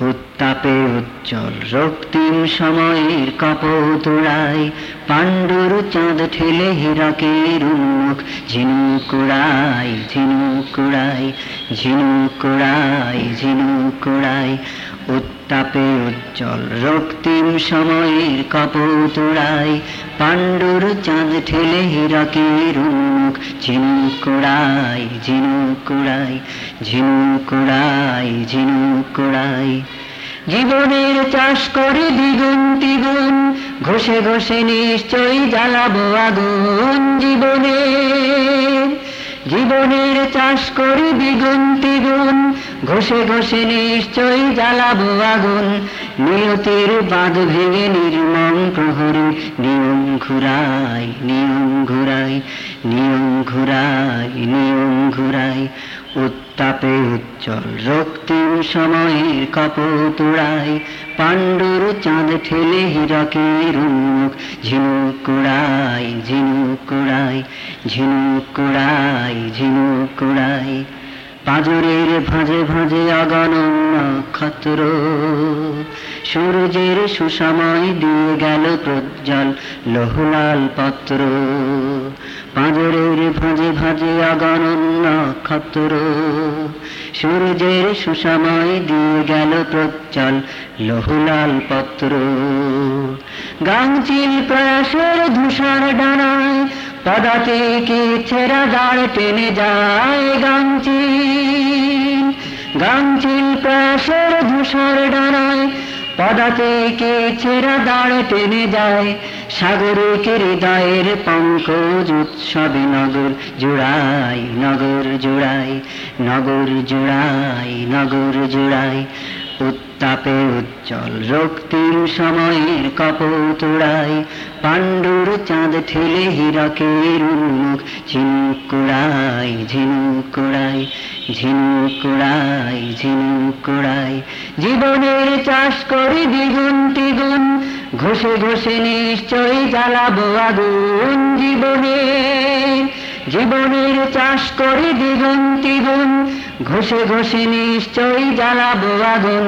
উত্তাপে উজ্জ্বল রক্তিম সময়ের কপতুড়ায় পাণ্ডুর চাঁদ ঠেলে হীরকের উন্মুখ, ঝিনুক কুড়াই ঝিনুক কুড়াই ঝিনুক কুড়াই ঝিনুক কুড়াই। উত্তাপে উজ্জ্বল রক্তিম সময়ের কপতুড়াই পাণ্ডুর চাঁদ ঠেলে হীরকের উন্মুখ ঝিনুক কুড়াই ঝিনুক কুড়াই। ঝিনুক কুড়াই জীবনের চাষ করে দ্বিগুণ তিগুণ, ঘষে ঘষে নিশ্চয়ই জ্বালাবো আগুন জীবনের জীবনের চাষ করে দ্বিগুণ তিগুণ, ঘষে ঘষে নিশ্চয়ই জ্বালাবো আগুন। নিয়তির বাঁধ ভেঙে নির্মম প্রহরে নিয়ম ঘুরাই নিয়ম ঘুরাই নিয়ম ঘুরাই নিয়ম ঘুরাই উত্তাপে উজ্জ্বল রক্তিম সময়ের কপতুড়াই পাণ্ডুর চাঁদ ঠেলে হীরকের উন্মুখ, ঝিনুক কুড়াই ঝিনুক কুড়াই ঝিনুক পাজরের ভাঁজে ভাঁজে অগণন নক্ষত্র সূর্যের সুসময় দিয়ে গেল প্রজ্জ্বল লোহলাল পত্র। পাঁজরের ভাঁজে ভাঁজে অগণন নক্ষত্র সূর্যের সুসময় দিয়ে গেল প্রজ্জ্বল লোহলাল পত্র। গাংচিল প্রয়াসের ধূসর ডানায় পদাতে কি ছেঁড়া দাঁড় টেনে যায় গাংচিল গাংচিল প্রয়াসের ধূসর ডানায় পদাতে কে ছেড়া দাঁড় টেনে যায় সাগরে হৃদয়ের পঙ্কজ উৎসবে নগর জুড়াই নগর। জুড়াই, নগর জুড়াই নগর জুড়াই, উত্তাপে উজ্জ্বল রক্তিম সময়ের কপতুড়াই পাণ্ডুর চাঁদ ঠেলে হীরকের উন্মুখ, ঝিনুক কুড়াই ঝিনুক কুড়াই ঝিনুক কুড়াই ঝিনুক কুড়াই। জীবনের চাষ করে দ্বিগুণ তিগুণ, ঘষে ঘষে নিশ্চয়ই জ্বালাবো আগুন জীবনে জীবনের চাষ করে দ্বিগুণ তিগুণ। ঘষে ঘষে নিশ্চয়ই জ্বালাবো আগুন।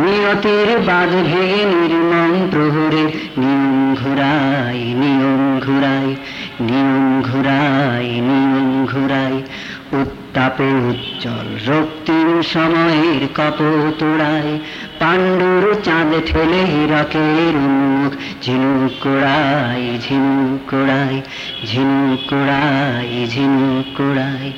নিয়তের বাদ ভেঙে নির্মম প্রহরে নিয়ম ঘুরাই নিয়ম ঘুরাই নিয়ম ঘুরাই নিয়ম ঘুরাই। উত্তাপে উজ্জ্বল রক্তিম সময়ের কপতুড়াই পাণ্ডুর চাঁদ ঠেলে হীরকের মুখ ঝিনুক কুড়াই ঝিনুক কুড়াই ঝিনুক কুড়াই